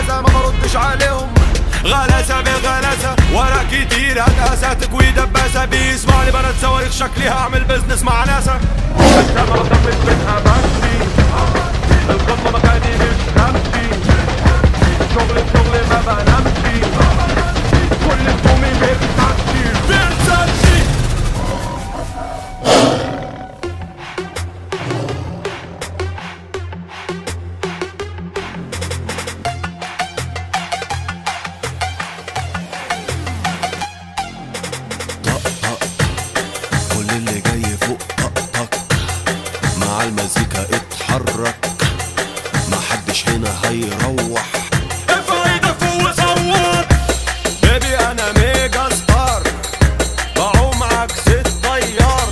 هذا ما بردش عليهم. غلاسة بغلاسة ورق كتير هداسة. تكوي دباسة بيسمعني بنات صواريخ شكلي هعمل بزنس مع ناسا. المزيكا اتحرك. محدش هنا هيروح. baby أنا mega star. بعوم عكس الطيار.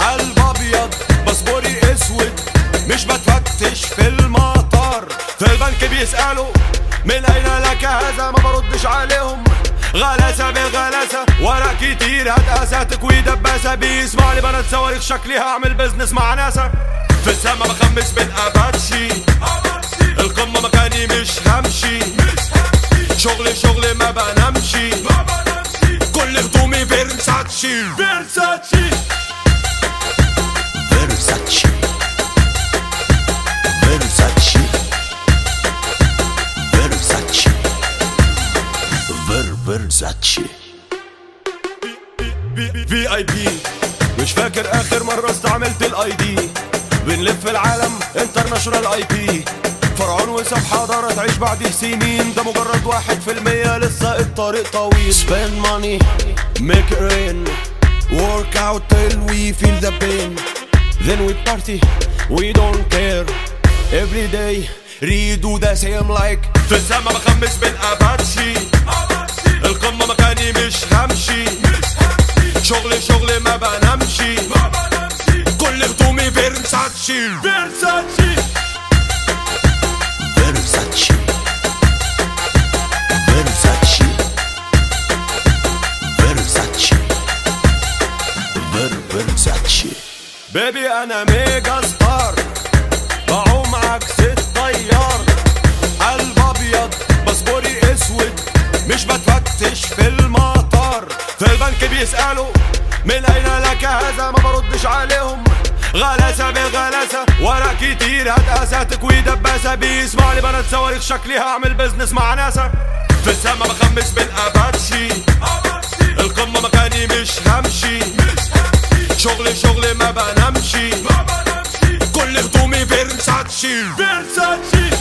قلب أبيض باسبوري أسود. مش بتفتش في المطار. في البنك بيسألوا من أين لك هذا؟ ما بردش عليهم. غلاسة بغلاسة ورق كتير هداسة تكوي دباسة بيسمعني بنات صواريخ شكلي هعمل business مع ناسا في السما بخمس بالاباتشي القمة مكاني مش همشي شغل شغل ما بنمشي كل هدومي فيرساتشي فيرساتشي فيرساتشي فيرساتشي فيرساتشي فير فيرساتشي VIP مش فاكر آخر مرة استعملت ال ID بنلف العالم international IP فرعون وساب حضارة تعيش بعده سنين. ده مجرد واحد في المية لسه الطريق طويل. Spend money, make it rain. Work out till we feel the pain. Then we party, we don't care. Every day, we do the same like. في السما بخمس بالاباتشي القمة مكاني مش همشي بنمشي كل هدومي فيرساتشي فيرساتشي Versace. Versace. Ver Versace. baby أنا mega star. بعوم عكس الطيار. قلب أبيض باسبوري أسود. مش بتفتش في المطار. في البنك بيسألوا من أين لك هذا؟ ما بردش عليهم. غلاسة بغلاسة ورق كتير هداسة. تكوي دباسة بيسمعني بنات صواريخ شكلي هعمل business مع ناسا. في السما بخمس بالاباتشي القمة مكاني مش همشي. شغل شغل ما بنمشي كل هدومي فيرساتشي فيرساتشي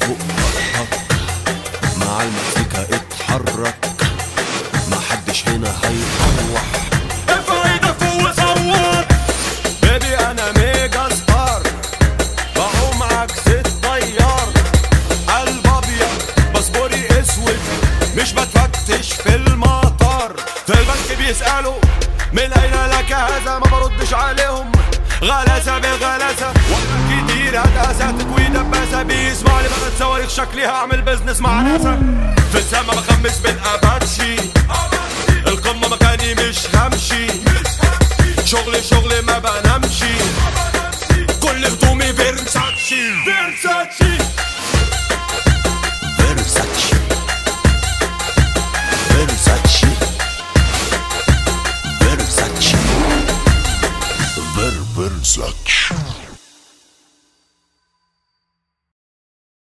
فوق طقطق مع المزيكا اتحرك. بيسألوا من أين لك هذا؟ ما بردش عليهم. غلاسة بغلاسة ورق كتير هداسة. تكوي دباسة بيسمعني بنات صواريخ شكلي هعمل business مع ناسا. في السما بخمس بالأباتشي. القمة مكاني مش همشي. شغل شغل ما بنمشي كل هدومي Versace Versace suck.